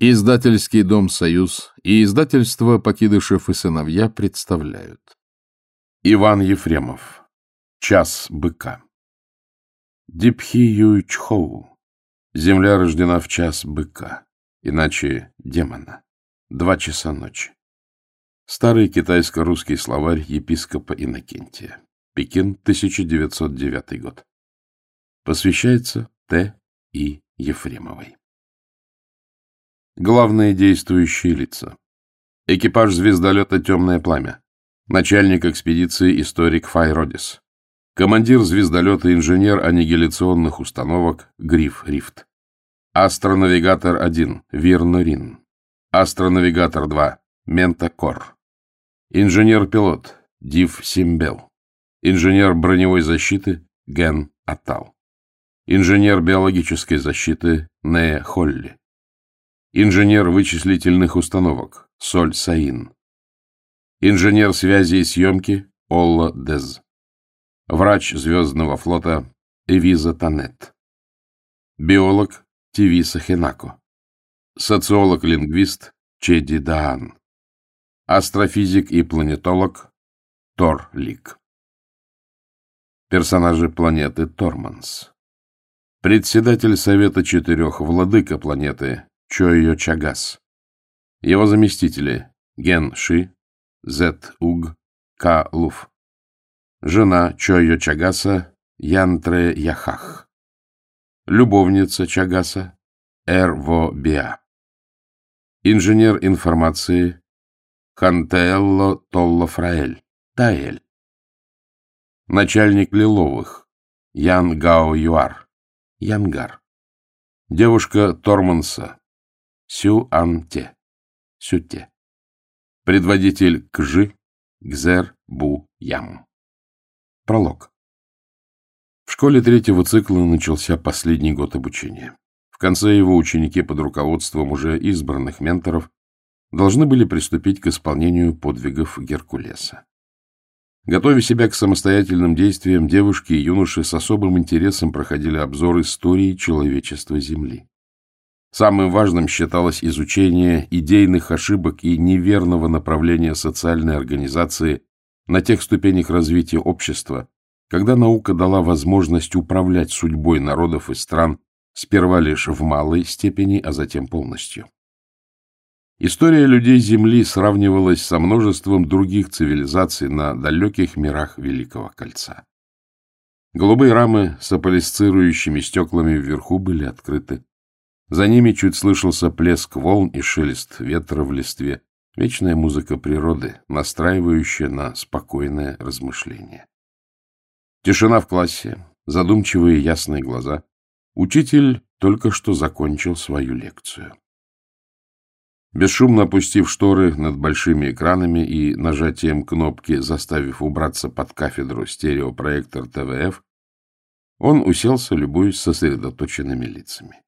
Издательский дом «Союз» и издательство «Покидышев и сыновья» представляют. Иван Ефремов. Час быка. Дипхи Юйчхоу. Земля рождена в час быка, иначе демона. Два часа ночи. Старый китайско-русский словарь епископа Иннокентия. Пекин, 1909 год. Посвящается Т. И. Ефремовой. Главные действующие лица. Экипаж звездолета «Темное пламя». Начальник экспедиции историк Файродис. Командир звездолета инженер аннигиляционных установок Гриф Рифт. Астронавигатор 1 Вирнорин. Астронавигатор 2 Мента Кор. Инженер-пилот Див Симбел. Инженер броневой защиты Ген Атал. Инженер биологической защиты Нея Холли. Инженер вычислительных установок Соль Саин. Инженер связи и съемки Олла Дез. Врач Звездного флота Эвиза Танет. Биолог Тивиса Хенако. Социолог-лингвист Чеди Даан. Астрофизик и планетолог Тор Лик. Персонажи планеты Торманс. Председатель Совета Четырех Владыка планеты Чойо Чагас. Его заместители Ген Ши, Зет Уг, Ка Луф. Жена Чойо Чагаса Янтре Яхах. Любовница Чагаса Эр Во Биа. Инженер информации Хантеэлло Толло Фраэль. Таэль. Начальник Лиловых. Ян Гао Юар. Янгар. Девушка Торманса. Сю-ан-те. Сюте. Предводитель Кжи, Гзер, Бу, Ям. Пролог. В школе третьего цикла начался последний год обучения. В конце его ученики под руководством уже избранных менторов должны были приступить к исполнению подвигов Геркулеса. Готовя себя к самостоятельным действиям, девушки и юноши с особым интересом проходили обзор истории человечества Земли. Самым важным считалось изучение идейных ошибок и неверного направления социальной организации на тех ступенях развития общества, когда наука дала возможность управлять судьбой народов и стран сперва лишь в малой степени, а затем полностью. История людей Земли сравнивалась со множеством других цивилизаций на далеких мирах Великого Кольца. Голубые рамы с аполисцирующими стеклами вверху были открыты. За ними чуть слышался плеск волн и шелест ветра в листве, вечная музыка природы, настраивающая на спокойное размышление. Тишина в классе, задумчивые ясные глаза. Учитель только что закончил свою лекцию. Бесшумно опустив шторы над большими экранами и нажатием кнопки, заставив убраться под кафедру стереопроектор ТВФ, он уселся, любуясь сосредоточенными лицами.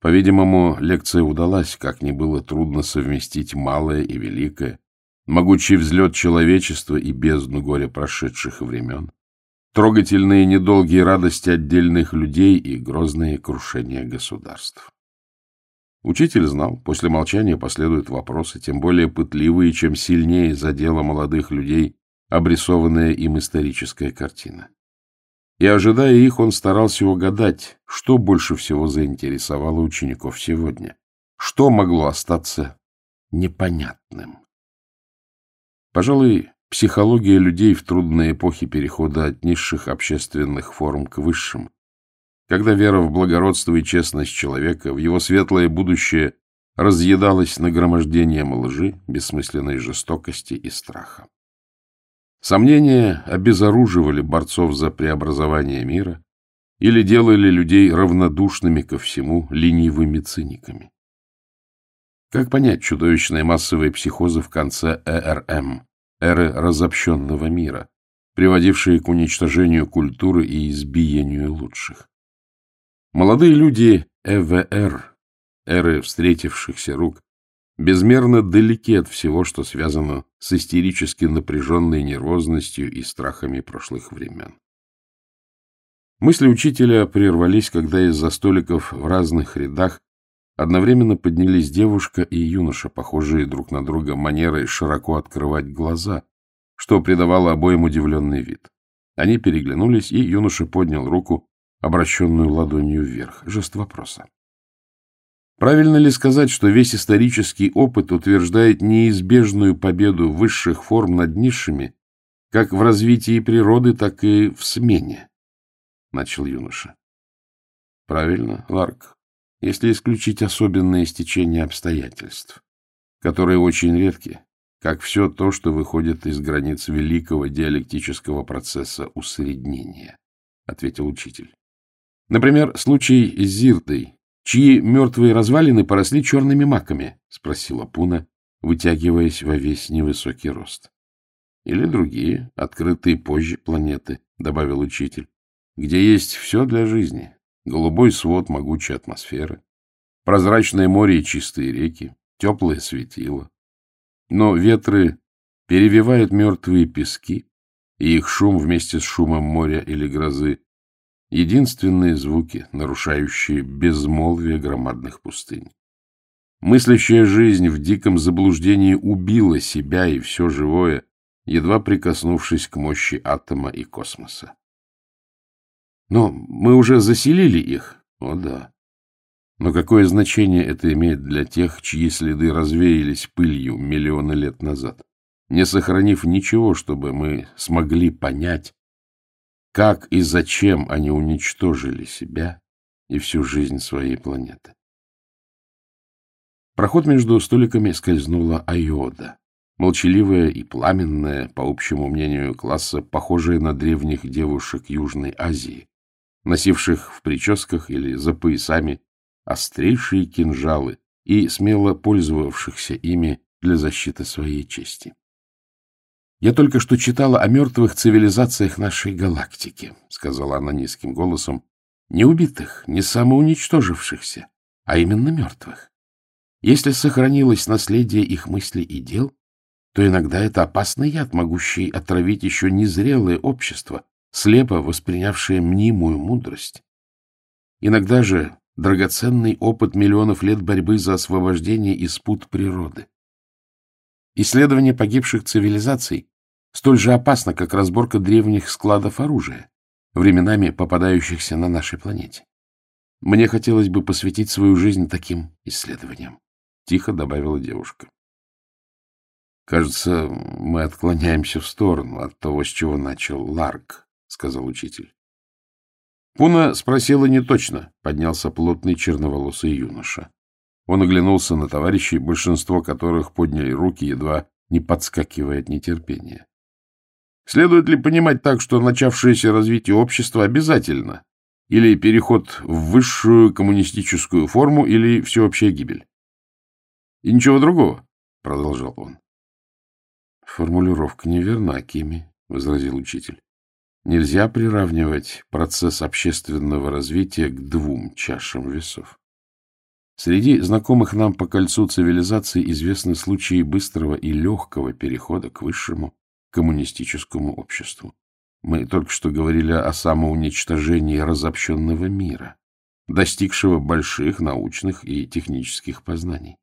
По-видимому, лекция удалась, как ни было трудно совместить малое и великое, могучий взлет человечества и бездну горя прошедших времен, трогательные недолгие радости отдельных людей и грозные крушения государств. Учитель знал, после молчания последуют вопросы, тем более пытливые, чем сильнее задела молодых людей обрисованная им историческая картина и, ожидая их, он старался угадать, что больше всего заинтересовало учеников сегодня, что могло остаться непонятным. Пожалуй, психология людей в трудные эпохи перехода от низших общественных форм к высшим, когда вера в благородство и честность человека, в его светлое будущее разъедалась нагромождением лжи, бессмысленной жестокости и страха. Сомнения обезоруживали борцов за преобразование мира или делали людей равнодушными ко всему, ленивыми циниками. Как понять чудовищные массовые психозы в конце ЭРМ, эры разобщенного мира, приводившие к уничтожению культуры и избиению лучших? Молодые люди ЭВР, эры встретившихся рук, безмерно далеки от всего, что связано с истерически напряженной нервозностью и страхами прошлых времен. Мысли учителя прервались, когда из-за столиков в разных рядах Одновременно поднялись девушка и юноша, похожие друг на друга манерой широко открывать глаза, что придавало обоим удивленный вид. Они переглянулись, и юноша поднял руку, обращенную ладонью вверх. Жест вопроса. Правильно ли сказать, что весь исторический опыт утверждает неизбежную победу высших форм над низшими, как в развитии природы, так и в смене? — начал юноша. — Правильно, Ларк, если исключить особенные стечения обстоятельств, которые очень редки, как все то, что выходит из границ великого диалектического процесса усреднения, — ответил учитель. Например, случай с Зирдой, чьи мертвые развалины поросли черными маками, — спросила Пуна, вытягиваясь во весь невысокий рост. — Или другие, открытые позже планеты, — добавил учитель, — где есть все для жизни. Голубой свод могучей атмосферы, прозрачное море и чистые реки, теплое светило. Но ветры перевивают мертвые пески, и их шум вместе с шумом моря или грозы единственные звуки, нарушающие безмолвие громадных пустынь. Мыслящая жизнь в диком заблуждении убила себя и все живое, едва прикоснувшись к мощи атома и космоса. Но мы уже заселили их. О да. Но какое значение это имеет для тех, чьи следы развеялись пылью миллионы лет назад, не сохранив ничего, чтобы мы смогли понять, как и зачем они уничтожили себя и всю жизнь своей планеты. Проход между столиками скользнула Айода, молчаливая и пламенная, по общему мнению класса, похожая на древних девушек Южной Азии, носивших в прическах или за поясами острейшие кинжалы и смело пользовавшихся ими для защиты своей чести. «Я только что читала о мертвых цивилизациях нашей галактики», — сказала она низким голосом, — «не убитых, не самоуничтожившихся, а именно мертвых. Если сохранилось наследие их мыслей и дел, то иногда это опасный яд, могущий отравить еще незрелое общество, слепо воспринявшее мнимую мудрость. Иногда же драгоценный опыт миллионов лет борьбы за освобождение из пут природы. Исследование погибших цивилизаций столь же опасно, как разборка древних складов оружия, временами попадающихся на нашей планете. Мне хотелось бы посвятить свою жизнь таким исследованиям, — тихо добавила девушка. Кажется, мы отклоняемся в сторону от того, с чего начал Ларк, — сказал учитель. Пуна спросила не точно, — поднялся плотный черноволосый юноша. Он оглянулся на товарищей, большинство которых подняли руки, едва не подскакивая от нетерпения. Следует ли понимать так, что начавшееся развитие общества обязательно? Или переход в высшую коммунистическую форму, или всеобщая гибель? И ничего другого, — продолжал он. Формулировка неверна, Кими, — возразил учитель. Нельзя приравнивать процесс общественного развития к двум чашам весов. Среди знакомых нам по кольцу цивилизации известны случаи быстрого и легкого перехода к высшему коммунистическому обществу. Мы только что говорили о самоуничтожении разобщенного мира, достигшего больших научных и технических познаний.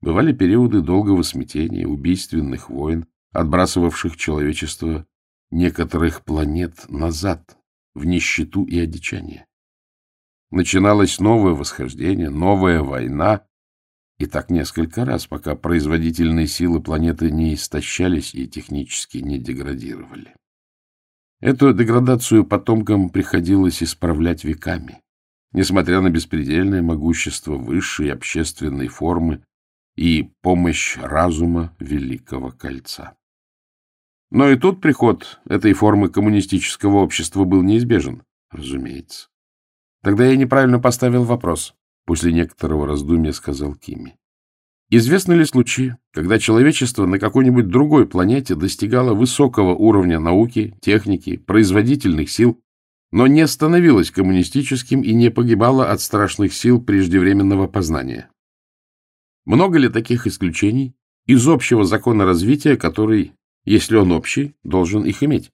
Бывали периоды долгого смятения, убийственных войн, отбрасывавших человечество некоторых планет назад, в нищету и одичание. Начиналось новое восхождение, новая война, и так несколько раз, пока производительные силы планеты не истощались и технически не деградировали. Эту деградацию потомкам приходилось исправлять веками, несмотря на беспредельное могущество высшей общественной формы и помощь разума Великого Кольца. Но и тут приход этой формы коммунистического общества был неизбежен, разумеется. Тогда я неправильно поставил вопрос. После некоторого раздумья сказал Кими. Известны ли случаи, когда человечество на какой-нибудь другой планете достигало высокого уровня науки, техники, производительных сил, но не становилось коммунистическим и не погибало от страшных сил преждевременного познания? Много ли таких исключений из общего закона развития, который, если он общий, должен их иметь?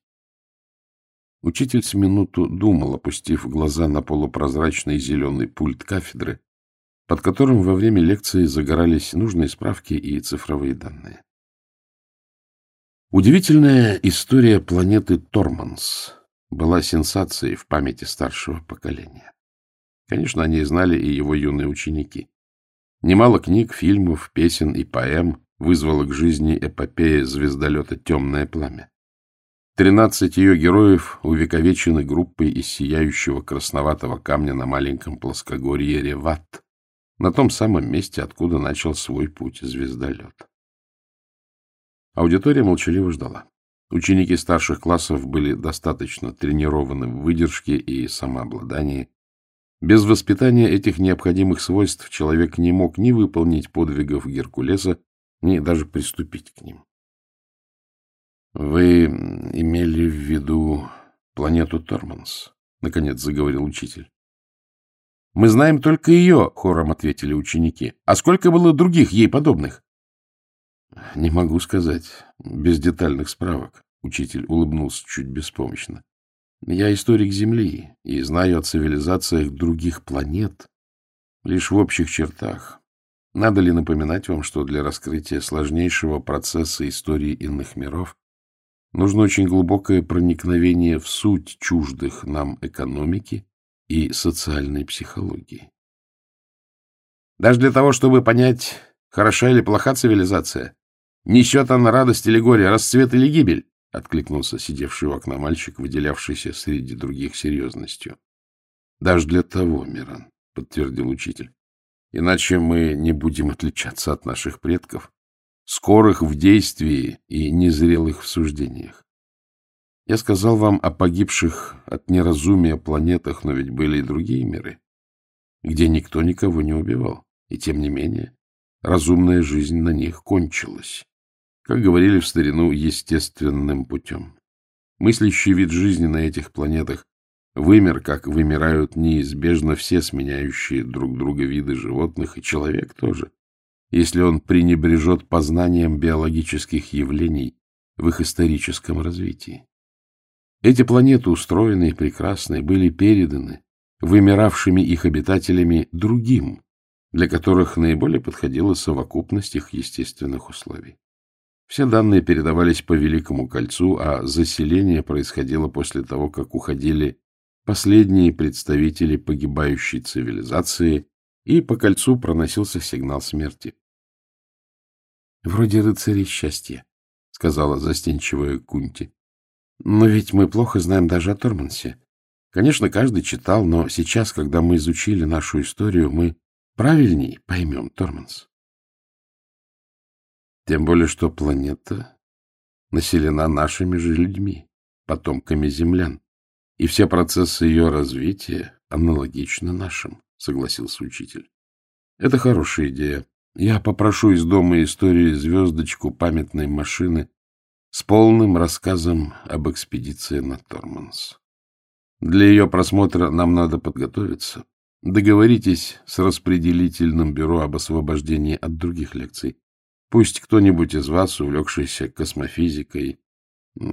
Учитель с минуту думал, опустив глаза на полупрозрачный зеленый пульт кафедры, под которым во время лекции загорались нужные справки и цифровые данные. Удивительная история планеты Торманс была сенсацией в памяти старшего поколения. Конечно, они знали и его юные ученики. Немало книг, фильмов, песен и поэм вызвала к жизни эпопея звездолета «Темное пламя». Тринадцать ее героев увековечены группой из сияющего красноватого камня на маленьком плоскогорье Реват, на том самом месте, откуда начал свой путь звездолет. Аудитория молчаливо ждала. Ученики старших классов были достаточно тренированы в выдержке и самообладании. Без воспитания этих необходимых свойств человек не мог ни выполнить подвигов Геркулеса, ни даже приступить к ним. «Вы имели в виду планету Торманс?» — наконец заговорил учитель. «Мы знаем только ее», — хором ответили ученики. «А сколько было других ей подобных?» Не могу сказать, без детальных справок. Учитель улыбнулся чуть беспомощно. Я историк Земли и знаю о цивилизациях других планет лишь в общих чертах. Надо ли напоминать вам, что для раскрытия сложнейшего процесса истории иных миров нужно очень глубокое проникновение в суть чуждых нам экономики и социальной психологии? Даже для того, чтобы понять, хороша или плоха цивилизация, Несет она радость или горе, расцвет или гибель? — откликнулся сидевший у окна мальчик, выделявшийся среди других серьезностью. — Даже для того, Миран, — подтвердил учитель. — Иначе мы не будем отличаться от наших предков, скорых в действии и незрелых в суждениях. Я сказал вам о погибших от неразумия планетах, но ведь были и другие миры, где никто никого не убивал, и тем не менее разумная жизнь на них кончилась как говорили в старину, естественным путем. Мыслящий вид жизни на этих планетах вымер, как вымирают неизбежно все сменяющие друг друга виды животных, и человек тоже, если он пренебрежет познанием биологических явлений в их историческом развитии. Эти планеты, устроенные прекрасные, были переданы вымиравшими их обитателями другим, для которых наиболее подходила совокупность их естественных условий. Все данные передавались по Великому кольцу, а заселение происходило после того, как уходили последние представители погибающей цивилизации, и по кольцу проносился сигнал смерти. — Вроде рыцарей счастья, — сказала застенчивая Кунти. — Но ведь мы плохо знаем даже о Тормансе. Конечно, каждый читал, но сейчас, когда мы изучили нашу историю, мы правильней поймем Торманс. Тем более, что планета населена нашими же людьми, потомками землян, и все процессы ее развития аналогичны нашим, — согласился учитель. Это хорошая идея. Я попрошу из дома истории звездочку памятной машины с полным рассказом об экспедиции на Торманс. Для ее просмотра нам надо подготовиться. Договоритесь с распределительным бюро об освобождении от других лекций. Пусть кто-нибудь из вас, увлекшийся космофизикой,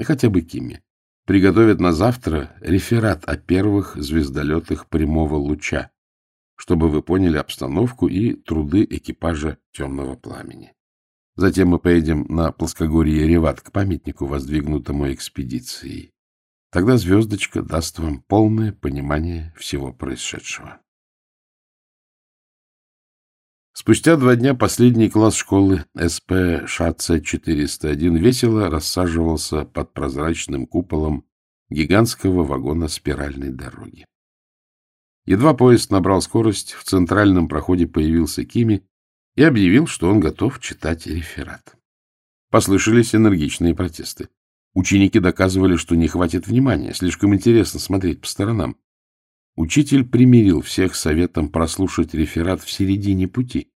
хотя бы Кими, приготовит на завтра реферат о первых звездолетах прямого луча, чтобы вы поняли обстановку и труды экипажа темного пламени. Затем мы поедем на плоскогорье Реват к памятнику, воздвигнутому экспедицией. Тогда звездочка даст вам полное понимание всего происшедшего. Спустя два дня последний класс школы СП ШАЦ-401 весело рассаживался под прозрачным куполом гигантского вагона спиральной дороги. Едва поезд набрал скорость, в центральном проходе появился Кими и объявил, что он готов читать реферат. Послышались энергичные протесты. Ученики доказывали, что не хватит внимания, слишком интересно смотреть по сторонам. Учитель примирил всех советом прослушать реферат в середине пути,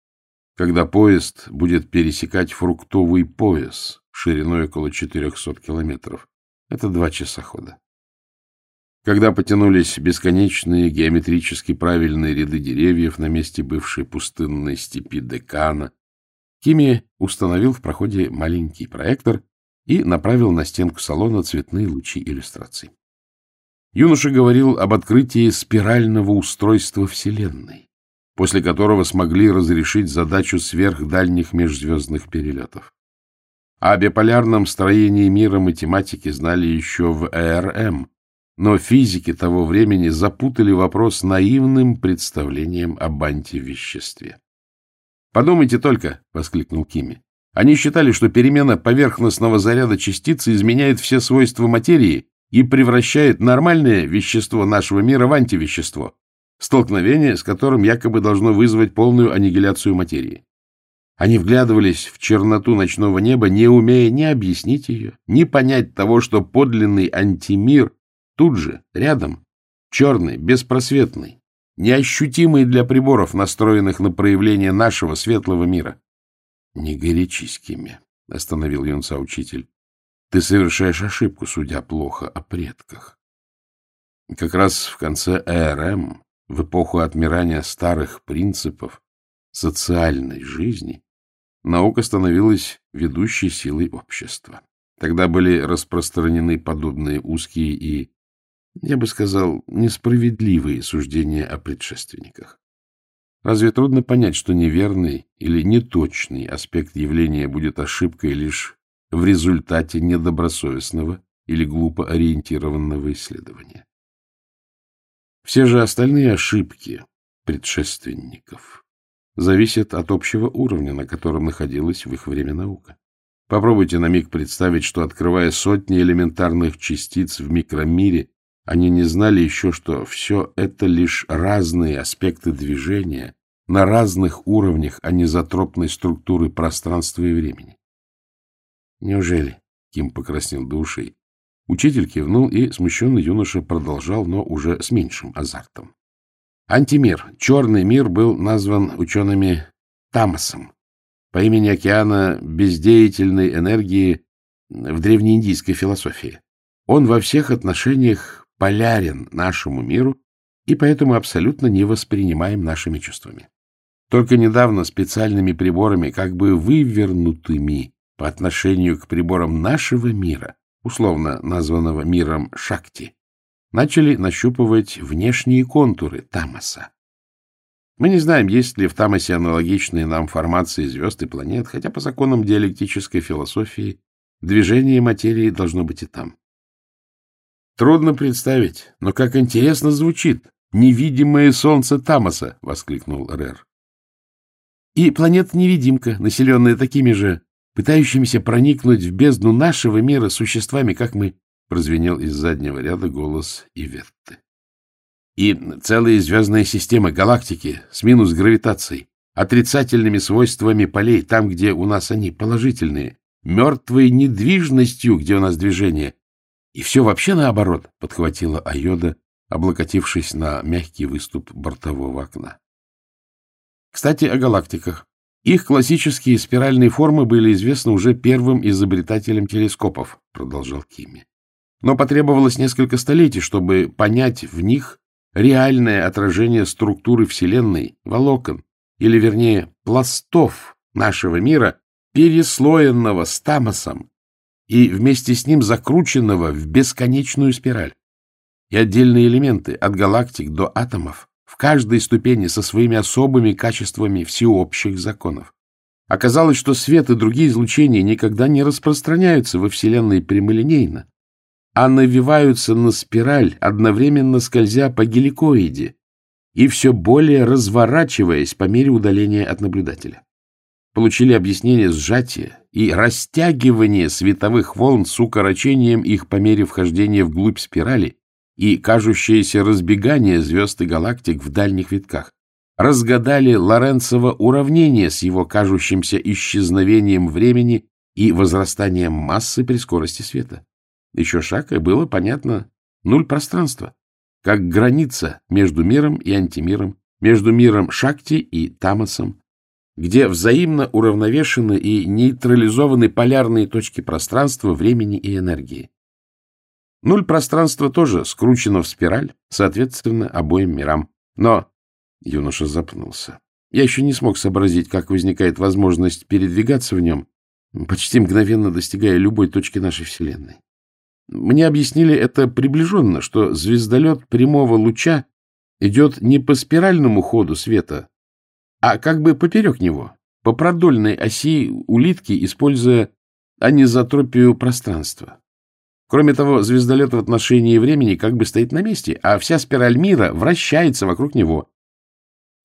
когда поезд будет пересекать фруктовый пояс шириной около 400 километров. Это два часа хода. Когда потянулись бесконечные геометрически правильные ряды деревьев на месте бывшей пустынной степи Декана, Кими установил в проходе маленький проектор и направил на стенку салона цветные лучи иллюстраций. Юноша говорил об открытии спирального устройства Вселенной, после которого смогли разрешить задачу сверхдальних межзвездных перелетов. О биполярном строении мира математики знали еще в ЭРМ, но физики того времени запутали вопрос наивным представлением об антивеществе. «Подумайте только!» — воскликнул Кими. «Они считали, что перемена поверхностного заряда частицы изменяет все свойства материи и превращает нормальное вещество нашего мира в антивещество, столкновение с которым якобы должно вызвать полную аннигиляцию материи. Они вглядывались в черноту ночного неба, не умея ни объяснить ее, ни понять того, что подлинный антимир тут же, рядом, черный, беспросветный, неощутимый для приборов, настроенных на проявление нашего светлого мира. — Не горячись, Кими, — остановил юнца учитель. — Ты совершаешь ошибку, судя плохо о предках. Как раз в конце ЭРМ, в эпоху отмирания старых принципов социальной жизни, наука становилась ведущей силой общества. Тогда были распространены подобные узкие и, я бы сказал, несправедливые суждения о предшественниках. Разве трудно понять, что неверный или неточный аспект явления будет ошибкой лишь в результате недобросовестного или глупо ориентированного исследования? Все же остальные ошибки предшественников зависят от общего уровня, на котором находилась в их время наука. Попробуйте на миг представить, что, открывая сотни элементарных частиц в микромире, они не знали еще, что все это лишь разные аспекты движения на разных уровнях анизотропной структуры пространства и времени. Неужели? Ким покраснел до ушей. Учитель кивнул, и смущенный юноша продолжал, но уже с меньшим азартом. Антимир, черный мир, был назван учеными Тамасом по имени океана бездеятельной энергии в древнеиндийской философии. Он во всех отношениях полярен нашему миру и поэтому абсолютно не воспринимаем нашими чувствами. Только недавно специальными приборами, как бы вывернутыми по отношению к приборам нашего мира, условно названного миром Шакти, начали нащупывать внешние контуры Тамаса. Мы не знаем, есть ли в Тамасе аналогичные нам формации звезд и планет, хотя по законам диалектической философии движение материи должно быть и там. Трудно представить, но как интересно звучит «Невидимое солнце Тамаса!» — воскликнул Рер. И планета-невидимка, населенная такими же пытающимися проникнуть в бездну нашего мира существами, как мы, — прозвенел из заднего ряда голос Иветты. И целые звездные системы, галактики с минус гравитацией, отрицательными свойствами полей, там, где у нас они положительные, мертвой недвижностью, где у нас движение. И все вообще наоборот, — подхватила Айода, облокотившись на мягкий выступ бортового окна. Кстати, о галактиках. Их классические спиральные формы были известны уже первым изобретателем телескопов, продолжал Кими. Но потребовалось несколько столетий, чтобы понять в них реальное отражение структуры Вселенной, волокон, или, вернее, пластов нашего мира, переслоенного стамосом и вместе с ним закрученного в бесконечную спираль. И отдельные элементы, от галактик до атомов, в каждой ступени со своими особыми качествами всеобщих законов. Оказалось, что свет и другие излучения никогда не распространяются во Вселенной прямолинейно, а навиваются на спираль, одновременно скользя по геликоиде и все более разворачиваясь по мере удаления от наблюдателя. Получили объяснение сжатия и растягивания световых волн с укорочением их по мере вхождения вглубь спирали и кажущееся разбегание звезд и галактик в дальних витках, разгадали Лоренцево уравнение с его кажущимся исчезновением времени и возрастанием массы при скорости света. Еще шаг, и было понятно нуль пространства, как граница между миром и антимиром, между миром Шакти и Тамасом, где взаимно уравновешены и нейтрализованы полярные точки пространства, времени и энергии. Нуль пространства тоже скручено в спираль, соответственно, обоим мирам. Но юноша запнулся. Я еще не смог сообразить, как возникает возможность передвигаться в нем, почти мгновенно достигая любой точки нашей Вселенной. Мне объяснили это приближенно, что звездолет прямого луча идет не по спиральному ходу света, а как бы поперек него, по продольной оси улитки, используя анизотропию пространства. Кроме того, звездолет в отношении времени как бы стоит на месте, а вся спираль мира вращается вокруг него.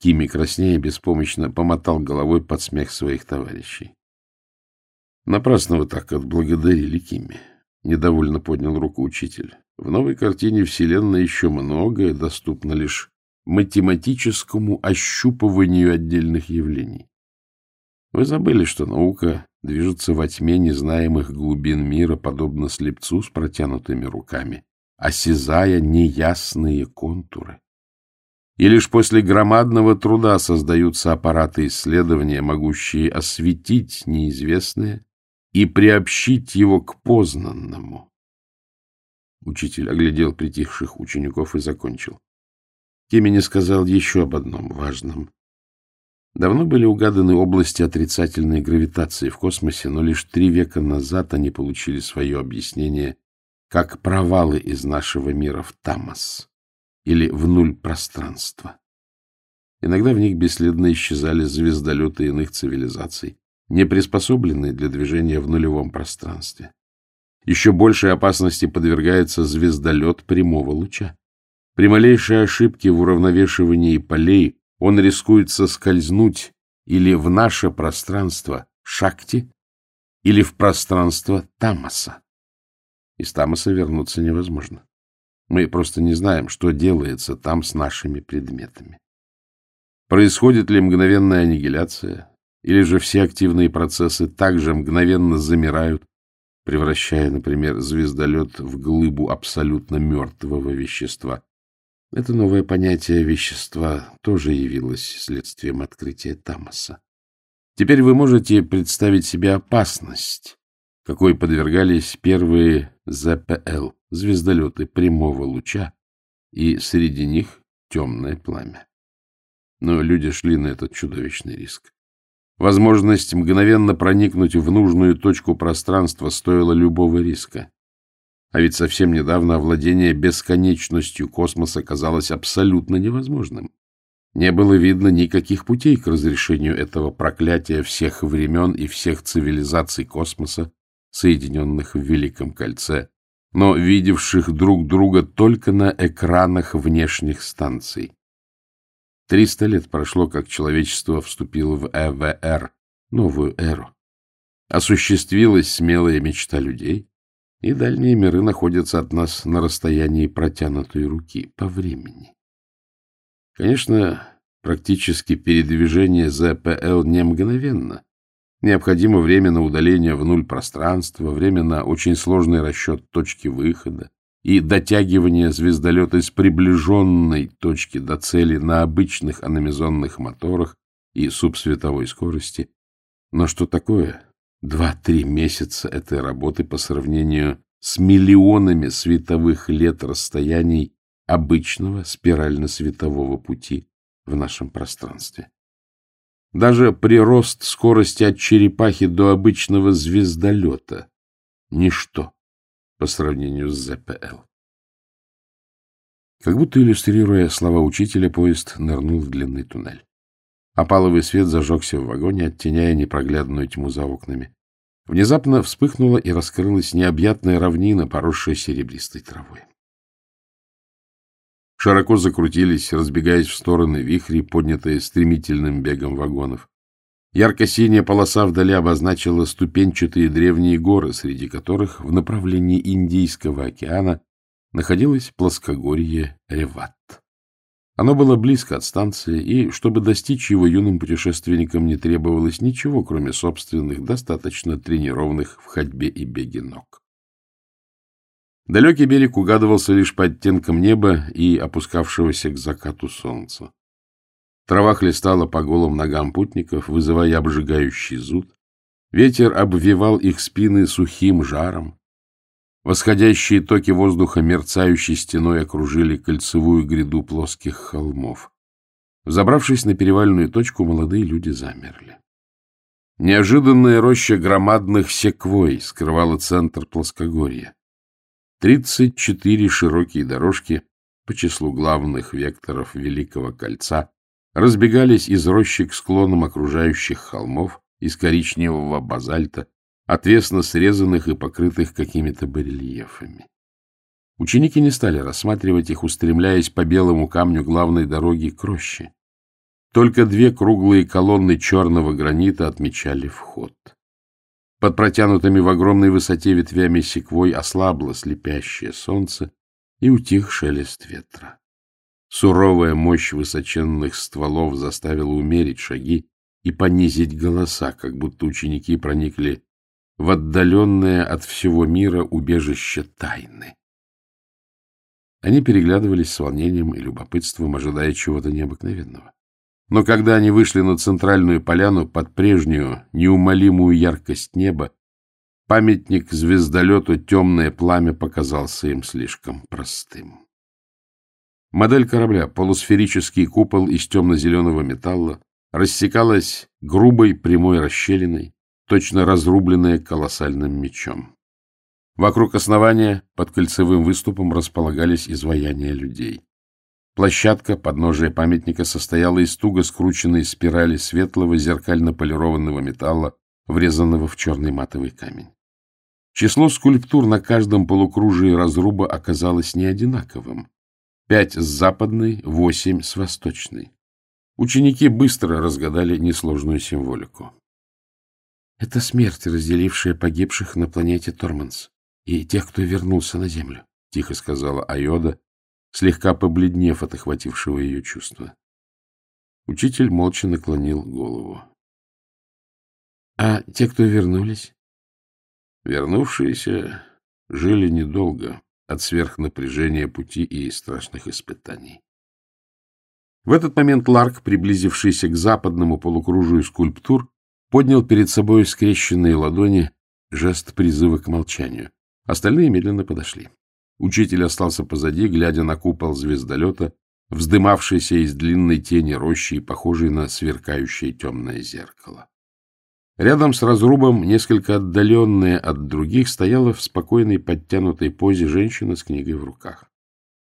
Кими краснее беспомощно помотал головой под смех своих товарищей. Напрасно вы так отблагодарили Кими. Недовольно поднял руку учитель. В новой картине Вселенной еще многое доступно лишь математическому ощупыванию отдельных явлений. Вы забыли, что наука движется во тьме незнаемых глубин мира, подобно слепцу с протянутыми руками, осязая неясные контуры. И лишь после громадного труда создаются аппараты исследования, могущие осветить неизвестное и приобщить его к познанному. Учитель оглядел притихших учеников и закончил. Кемени сказал еще об одном важном. Давно были угаданы области отрицательной гравитации в космосе, но лишь три века назад они получили свое объяснение как провалы из нашего мира в Тамас или в нуль пространства. Иногда в них бесследно исчезали звездолеты иных цивилизаций, не приспособленные для движения в нулевом пространстве. Еще большей опасности подвергается звездолет прямого луча. При малейшей ошибке в уравновешивании полей он рискует соскользнуть или в наше пространство Шакти, или в пространство Тамаса. Из Тамаса вернуться невозможно. Мы просто не знаем, что делается там с нашими предметами. Происходит ли мгновенная аннигиляция, или же все активные процессы также мгновенно замирают, превращая, например, звездолет в глыбу абсолютно мертвого вещества. Это новое понятие вещества тоже явилось следствием открытия Тамаса. Теперь вы можете представить себе опасность, какой подвергались первые ЗПЛ, звездолеты прямого луча, и среди них темное пламя. Но люди шли на этот чудовищный риск. Возможность мгновенно проникнуть в нужную точку пространства стоила любого риска. А ведь совсем недавно овладение бесконечностью космоса казалось абсолютно невозможным. Не было видно никаких путей к разрешению этого проклятия всех времен и всех цивилизаций космоса, соединенных в Великом Кольце, но видевших друг друга только на экранах внешних станций. Триста лет прошло, как человечество вступило в ЭВР, новую эру. Осуществилась смелая мечта людей, и дальние миры находятся от нас на расстоянии протянутой руки по времени. Конечно, практически передвижение ЗПЛ не мгновенно. Необходимо время на удаление в нуль пространства, время на очень сложный расчет точки выхода, и дотягивание звездолета из приближенной точки до цели на обычных аномизонных моторах и субсветовой скорости. Но что такое два-три месяца этой работы по сравнению с миллионами световых лет расстояний обычного спирально-светового пути в нашем пространстве? Даже прирост скорости от черепахи до обычного звездолета — ничто по сравнению с ЗПЛ. Как будто иллюстрируя слова учителя, поезд нырнул в длинный туннель. Опаловый свет зажегся в вагоне, оттеняя непроглядную тьму за окнами. Внезапно вспыхнула и раскрылась необъятная равнина, поросшая серебристой травой. Широко закрутились, разбегаясь в стороны вихри, поднятые стремительным бегом вагонов. Ярко-синяя полоса вдали обозначила ступенчатые древние горы, среди которых в направлении Индийского океана находилось плоскогорье Реват. Оно было близко от станции, и, чтобы достичь его юным путешественникам, не требовалось ничего, кроме собственных, достаточно тренированных в ходьбе и беге ног. Далекий берег угадывался лишь по оттенкам неба и опускавшегося к закату солнца. Трава хлестала по голым ногам путников, вызывая обжигающий зуд. Ветер обвивал их спины сухим жаром. Восходящие токи воздуха мерцающей стеной окружили кольцевую гряду плоских холмов. Взобравшись на перевальную точку, молодые люди замерли. Неожиданная роща громадных секвой скрывала центр плоскогорья. Тридцать четыре широкие дорожки по числу главных векторов Великого Кольца разбегались из рощи к склонам окружающих холмов из коричневого базальта, отвесно срезанных и покрытых какими-то барельефами. Ученики не стали рассматривать их, устремляясь по белому камню главной дороги к роще. Только две круглые колонны черного гранита отмечали вход. Под протянутыми в огромной высоте ветвями секвой ослабло слепящее солнце и утих шелест ветра. Суровая мощь высоченных стволов заставила умерить шаги и понизить голоса, как будто ученики проникли в отдаленное от всего мира убежище тайны. Они переглядывались с волнением и любопытством, ожидая чего-то необыкновенного. Но когда они вышли на центральную поляну под прежнюю неумолимую яркость неба, памятник звездолету «Темное пламя» показался им слишком простым. Модель корабля, полусферический купол из темно-зеленого металла, рассекалась грубой прямой расщелиной, точно разрубленная колоссальным мечом. Вокруг основания под кольцевым выступом располагались изваяния людей. Площадка подножия памятника состояла из туго скрученной спирали светлого зеркально-полированного металла, врезанного в черный матовый камень. Число скульптур на каждом полукружии разруба оказалось неодинаковым. Пять с западной, восемь с восточной. Ученики быстро разгадали несложную символику. Это смерть, разделившая погибших на планете Торманс и тех, кто вернулся на Землю, — тихо сказала Айода, слегка побледнев от охватившего ее чувства. Учитель молча наклонил голову. — А те, кто вернулись? — Вернувшиеся жили недолго от сверхнапряжения пути и страшных испытаний. В этот момент Ларк, приблизившийся к западному полукружию скульптур, поднял перед собой скрещенные ладони жест призыва к молчанию. Остальные медленно подошли. Учитель остался позади, глядя на купол звездолета, вздымавшийся из длинной тени рощи и похожий на сверкающее темное зеркало. Рядом с разрубом, несколько отдаленная от других, стояла в спокойной подтянутой позе женщина с книгой в руках.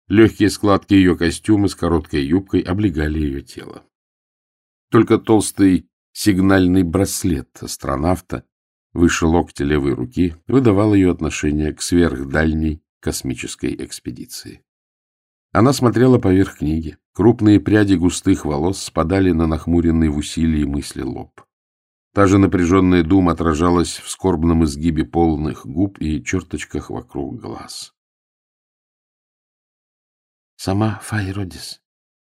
Легкие складки ее костюма с короткой юбкой облегали ее тело. Только толстый сигнальный браслет астронавта выше локтя левой руки выдавал ее отношение к сверхдальней космической экспедиции. Она смотрела поверх книги. Крупные пряди густых волос спадали на нахмуренный в усилии мысли лоб. Та же напряженная дума отражалась в скорбном изгибе полных губ и черточках вокруг глаз. — Сама Файродис,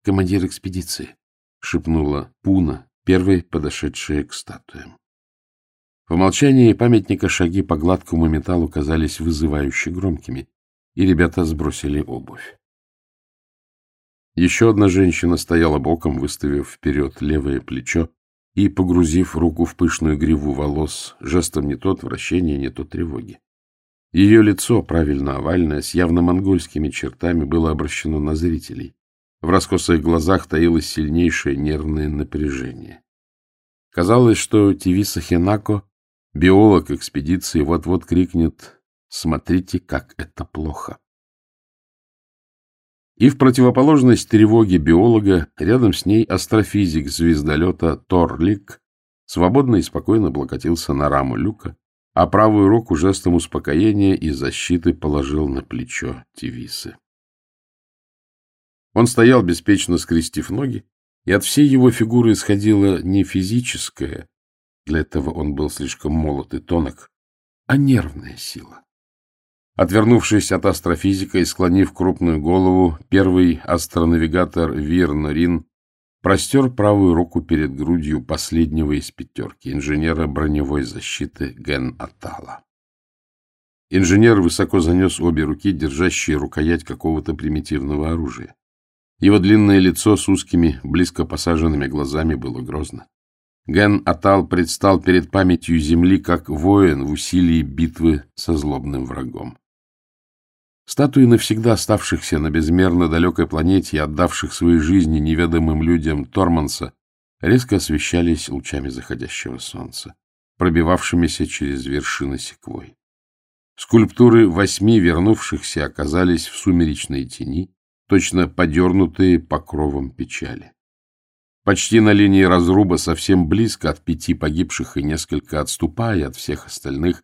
командир экспедиции, — шепнула Пуна, первой подошедшая к статуям. В молчании памятника шаги по гладкому металлу казались вызывающе громкими, и ребята сбросили обувь. Еще одна женщина стояла боком, выставив вперед левое плечо, и, погрузив руку в пышную гриву волос, жестом не то отвращения, не то тревоги. Ее лицо, правильно овальное, с явно монгольскими чертами, было обращено на зрителей. В раскосых глазах таилось сильнейшее нервное напряжение. Казалось, что Тивиса Хенако, биолог экспедиции, вот-вот крикнет «Смотрите, как это плохо!». И в противоположность тревоге биолога, рядом с ней астрофизик звездолета Торлик свободно и спокойно облокотился на раму люка, а правую руку жестом успокоения и защиты положил на плечо Тивисы. Он стоял, беспечно скрестив ноги, и от всей его фигуры исходило не физическое, для этого он был слишком молод и тонок, а нервная сила. Отвернувшись от астрофизика и склонив крупную голову, первый астронавигатор Вир Норин простер правую руку перед грудью последнего из пятерки, инженера броневой защиты Ген Атала. Инженер высоко занес обе руки, держащие рукоять какого-то примитивного оружия. Его длинное лицо с узкими, близко посаженными глазами было грозно. Ген Атал предстал перед памятью земли как воин в усилии битвы со злобным врагом. Статуи навсегда оставшихся на безмерно далекой планете и отдавших свои жизни неведомым людям Торманса резко освещались лучами заходящего солнца, пробивавшимися через вершины секвой. Скульптуры восьми вернувшихся оказались в сумеречной тени, точно подернутые покровом печали. Почти на линии разруба, совсем близко от пяти погибших и несколько отступая от всех остальных,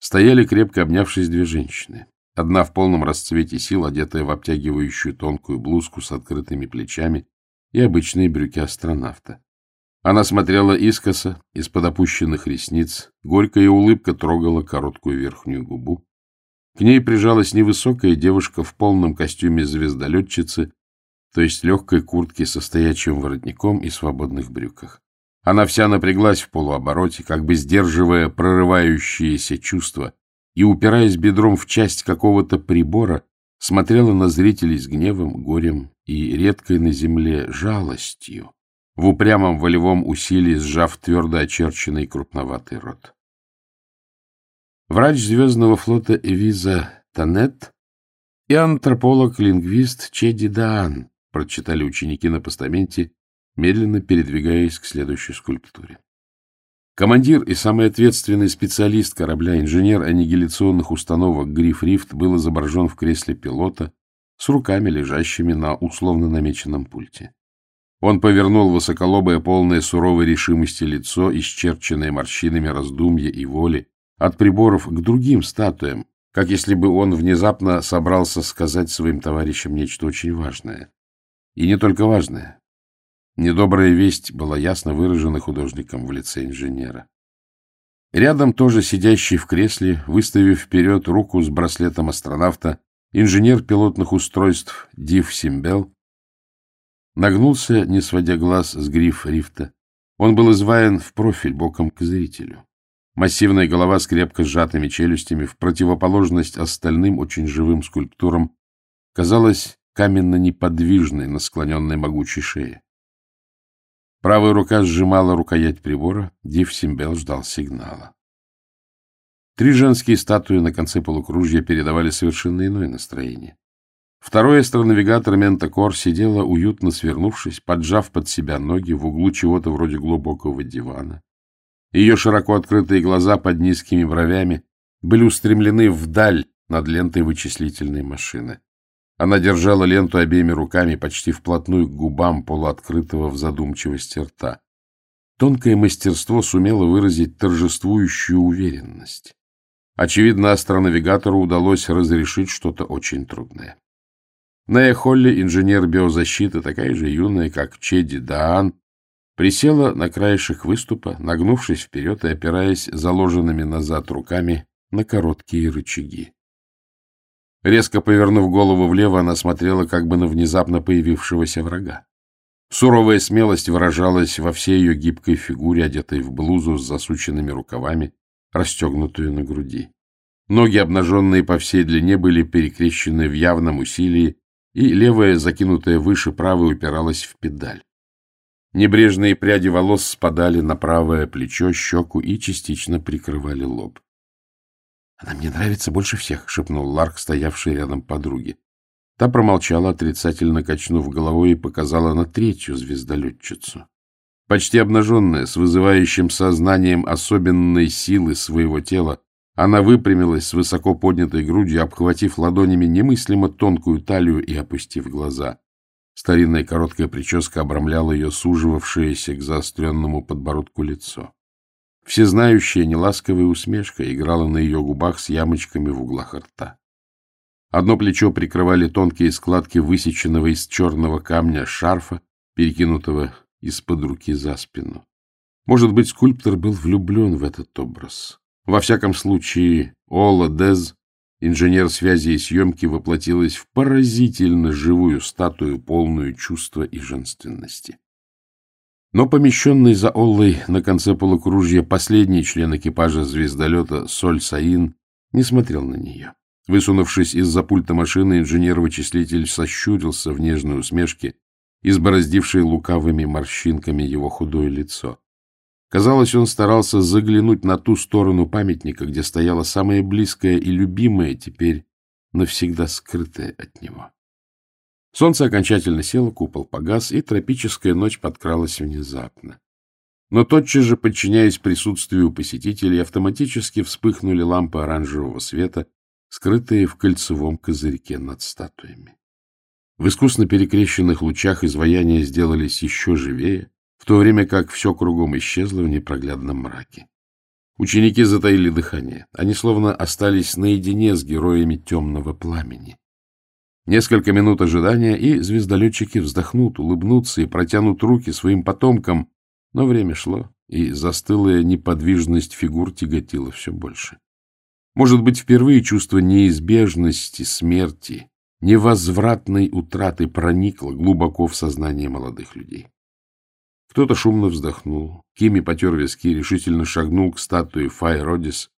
стояли крепко обнявшись две женщины. Одна в полном расцвете сил, одетая в обтягивающую тонкую блузку с открытыми плечами и обычные брюки астронавта. Она смотрела искоса, из-под опущенных ресниц, горькая улыбка трогала короткую верхнюю губу. К ней прижалась невысокая девушка в полном костюме звездолетчицы то есть легкой куртке со стоячим воротником и свободных брюках. Она вся напряглась в полуобороте, как бы сдерживая прорывающиеся чувства, и, упираясь бедром в часть какого-то прибора, смотрела на зрителей с гневом, горем и редкой на земле жалостью, в упрямом волевом усилии сжав твердо очерченный крупноватый рот. Врач Звездного флота Эвиза Танет и антрополог-лингвист Чеди Даан прочитали ученики на постаменте, медленно передвигаясь к следующей скульптуре. Командир и самый ответственный специалист корабля, инженер аннигиляционных установок Гриф Рифт, был изображен в кресле пилота с руками, лежащими на условно намеченном пульте. Он повернул высоколобое, полное суровой решимости лицо, исчерченное морщинами раздумья и воли, от приборов к другим статуям, как если бы он внезапно собрался сказать своим товарищам нечто очень важное. И не только важное. Недобрая весть была ясно выражена художником в лице инженера. Рядом тоже сидящий в кресле, выставив вперед руку с браслетом астронавта, инженер пилотных устройств Див Симбел, нагнулся, не сводя глаз с гриф рифта. Он был изваян в профиль боком к зрителю. Массивная голова с крепко сжатыми челюстями, в противоположность остальным очень живым скульптурам, казалась каменно-неподвижной на склоненной могучей шее. Правая рука сжимала рукоять прибора, Див Симбел ждал сигнала. Три женские статуи на конце полукружья передавали совершенно иное настроение. Второй астронавигатор Ментакор сидела, уютно свернувшись, поджав под себя ноги в углу чего-то вроде глубокого дивана. Ее широко открытые глаза под низкими бровями были устремлены вдаль над лентой вычислительной машины. Она держала ленту обеими руками почти вплотную к губам полуоткрытого в задумчивости рта. Тонкое мастерство сумело выразить торжествующую уверенность. Очевидно, астронавигатору удалось разрешить что-то очень трудное. Нея Холли, инженер биозащиты, такая же юная, как Чеди Даан, присела на краешек выступа, нагнувшись вперед и опираясь заложенными назад руками на короткие рычаги. Резко повернув голову влево, она смотрела как бы на внезапно появившегося врага. Суровая смелость выражалась во всей ее гибкой фигуре, одетой в блузу с засученными рукавами, расстегнутую на груди. Ноги, обнаженные по всей длине, были перекрещены в явном усилии, и левая, закинутая выше правой, упиралась в педаль. Небрежные пряди волос спадали на правое плечо, щеку и частично прикрывали лоб. — Она мне нравится больше всех, — шепнул Ларк, стоявший рядом подруги. Та промолчала, отрицательно качнув головой, и показала на третью звездолетчицу. Почти обнаженная, с вызывающим сознанием особенной силы своего тела, она выпрямилась с высоко поднятой грудью, обхватив ладонями немыслимо тонкую талию и опустив глаза. Старинная короткая прическа обрамляла ее суживавшееся к заостренному подбородку лицо. Всезнающая неласковая усмешка играла на ее губах с ямочками в углах рта. Одно плечо прикрывали тонкие складки высеченного из черного камня шарфа, перекинутого из-под руки за спину. Может быть, скульптор был влюблен в этот образ. Во всяком случае, Ола Дез, инженер связи и съемки, воплотилась в поразительно живую статую, полную чувства и женственности. Но помещенный за Оллой на конце полукружья последний член экипажа звездолета Соль Саин не смотрел на нее. Высунувшись из-за пульта машины, инженер-вычислитель сощурился в нежной усмешке, избороздившей лукавыми морщинками его худое лицо. Казалось, он старался заглянуть на ту сторону памятника, где стояла самая близкая и любимая, теперь навсегда скрытая от него. Солнце окончательно село, купол погас, и тропическая ночь подкралась внезапно. Но тотчас же, подчиняясь присутствию посетителей, автоматически вспыхнули лампы оранжевого света, скрытые в кольцевом козырьке над статуями. В искусно перекрещенных лучах изваяния сделались еще живее, в то время как все кругом исчезло в непроглядном мраке. Ученики затаили дыхание. Они словно остались наедине с героями темного пламени. Несколько минут ожидания, и звездолетчики вздохнут, улыбнутся и протянут руки своим потомкам. Но время шло, и застылая неподвижность фигур тяготила все больше. Может быть, впервые чувство неизбежности смерти, невозвратной утраты проникло глубоко в сознание молодых людей. Кто-то шумно вздохнул. Кими потер виски, решительно шагнул к статуе Фай Родис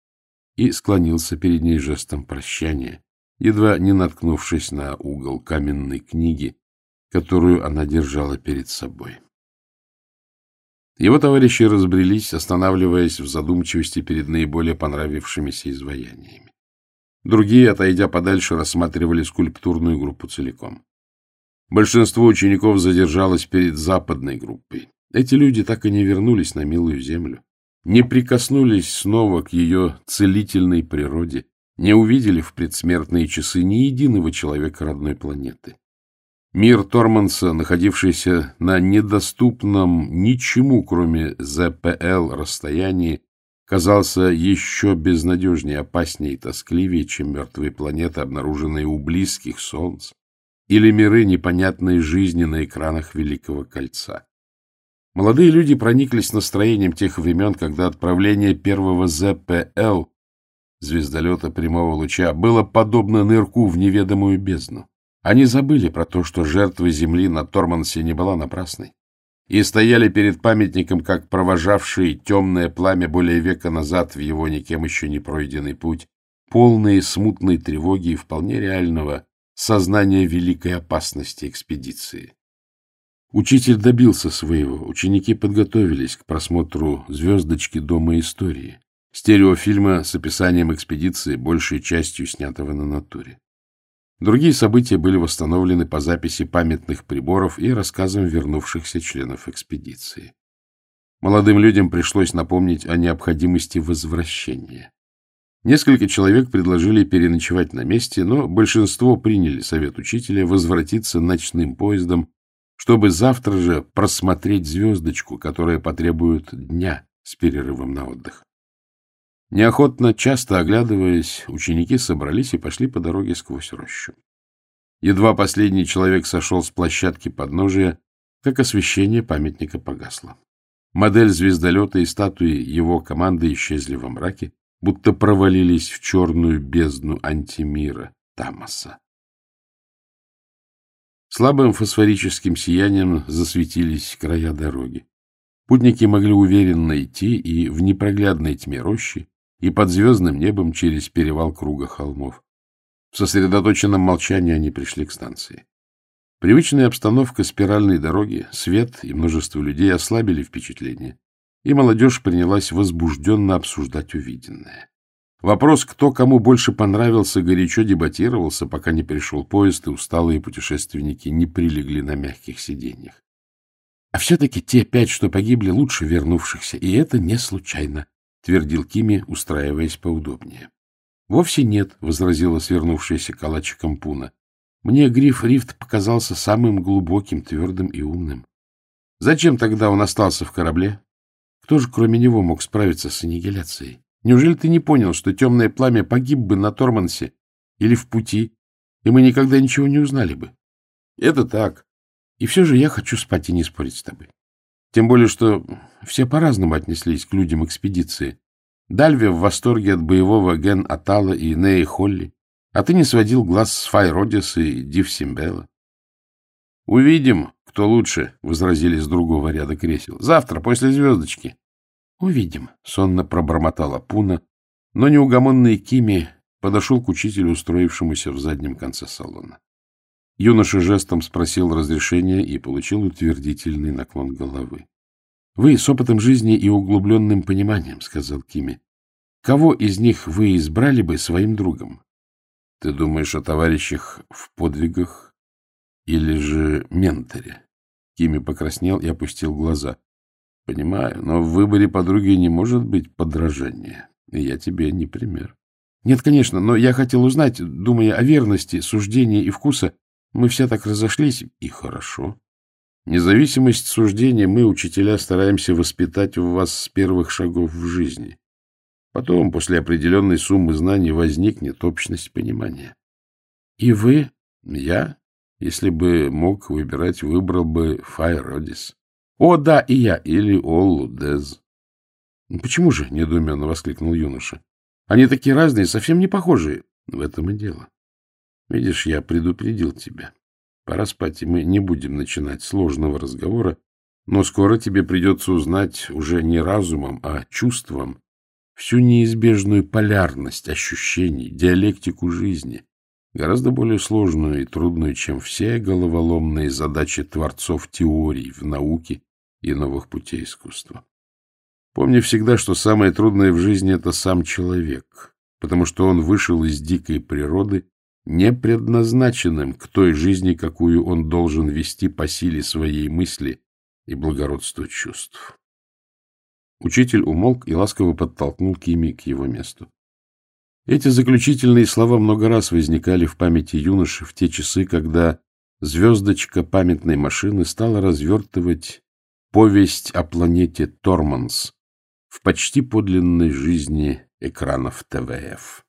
и склонился перед ней жестом прощания, едва не наткнувшись на угол каменной книги, которую она держала перед собой. Его товарищи разбрелись, останавливаясь в задумчивости перед наиболее понравившимися изваяниями. Другие, отойдя подальше, рассматривали скульптурную группу целиком. Большинство учеников задержалось перед западной группой. Эти люди так и не вернулись на милую землю, не прикоснулись снова к ее целительной природе, не увидели в предсмертные часы ни единого человека родной планеты. Мир Торманса, находившийся на недоступном ничему, кроме ЗПЛ, расстоянии, казался еще безнадежнее, опаснее и тоскливее, чем мертвые планеты, обнаруженные у близких Солнц, или миры непонятной жизни на экранах Великого Кольца. Молодые люди прониклись настроением тех времен, когда отправление первого ЗПЛ, звездолета прямого луча, было подобно нырку в неведомую бездну. Они забыли про то, что жертва Земли на Тормансе не была напрасной, и стояли перед памятником, как провожавшие темное пламя более века назад в его никем еще не пройденный путь, полные смутной тревоги и вполне реального сознания великой опасности экспедиции. Учитель добился своего, ученики подготовились к просмотру «Звездочки Дома истории», стереофильма с описанием экспедиции, большей частью снятого на натуре. Другие события были восстановлены по записи памятных приборов и рассказам вернувшихся членов экспедиции. Молодым людям пришлось напомнить о необходимости возвращения. Несколько человек предложили переночевать на месте, но большинство приняли совет учителя возвратиться ночным поездом чтобы завтра же просмотреть звездочку, которая потребует дня с перерывом на отдых. Неохотно, часто оглядываясь, ученики собрались и пошли по дороге сквозь рощу. Едва последний человек сошел с площадки подножия, как освещение памятника погасло. Модель звездолета и статуи его команды исчезли во мраке, будто провалились в черную бездну антимира Тамаса. Слабым фосфорическим сиянием засветились края дороги. Путники могли уверенно идти и в непроглядной тьме рощи, и под звездным небом через перевал круга холмов. В сосредоточенном молчании они пришли к станции. Привычная обстановка спиральной дороги, свет и множество людей ослабили впечатление, и молодежь принялась возбужденно обсуждать увиденное. Вопрос, кто кому больше понравился, горячо дебатировался, пока не пришел поезд, и усталые путешественники не прилегли на мягких сиденьях. А все-таки те пять, что погибли, лучше вернувшихся, и это не случайно, — твердил Кими, устраиваясь поудобнее. — Вовсе нет, — возразила свернувшаяся калачиком Пуна. — Мне Гриф Рифт показался самым глубоким, твердым и умным. Зачем тогда он остался в корабле? Кто же, кроме него, мог справиться с аннигиляцией? Неужели ты не понял, что темное пламя погиб бы на Тормансе или в пути, и мы никогда ничего не узнали бы? Это так. И все же я хочу спать и не спорить с тобой. Тем более, что все по-разному отнеслись к людям экспедиции. Дальве в восторге от боевого Ген Атала и Неи Холли, а ты не сводил глаз с Фай Родис и Див Симбела. — Увидим, кто лучше, — возразили с другого ряда кресел. — Завтра, после звездочки. — Увидим, — сонно пробормотала Пуна, но неугомонный Кими подошел к учителю, устроившемуся в заднем конце салона. Юноша жестом спросил разрешения и получил утвердительный наклон головы. — Вы с опытом жизни и углубленным пониманием, — сказал Кими. — Кого из них вы избрали бы своим другом? — Ты думаешь о товарищах в подвигах или же менторе? Кими покраснел и опустил глаза. Понимаю, но в выборе подруги не может быть подражания. И я тебе не пример. Нет, конечно, но я хотел узнать, думая о верности, суждении и вкуса. Мы все так разошлись, и хорошо. Независимость суждения мы, учителя, стараемся воспитать в вас с первых шагов в жизни. Потом, после определенной суммы знаний, возникнет общность понимания. И вы, я, если бы мог выбирать, выбрал бы Файродис. О, да, и я, или Оллу Дез. — Почему же? — недоуменно воскликнул юноша. — Они такие разные, совсем не похожие. В этом и дело. Видишь, я предупредил тебя. Пора спать, и мы не будем начинать сложного разговора, но скоро тебе придется узнать уже не разумом, а чувством всю неизбежную полярность ощущений, диалектику жизни, гораздо более сложную и трудную, чем все головоломные задачи творцов теорий в науке и новых путей искусства. Помни всегда, что самое трудное в жизни — это сам человек, потому что он вышел из дикой природы не предназначенным к той жизни, какую он должен вести по силе своей мысли и благородству чувств. Учитель умолк и ласково подтолкнул Кими к его месту. Эти заключительные слова много раз возникали в памяти юноши в те часы, когда звездочка памятной машины стала развертывать повесть о планете Торманс в почти подлинной жизни экранов ТВФ.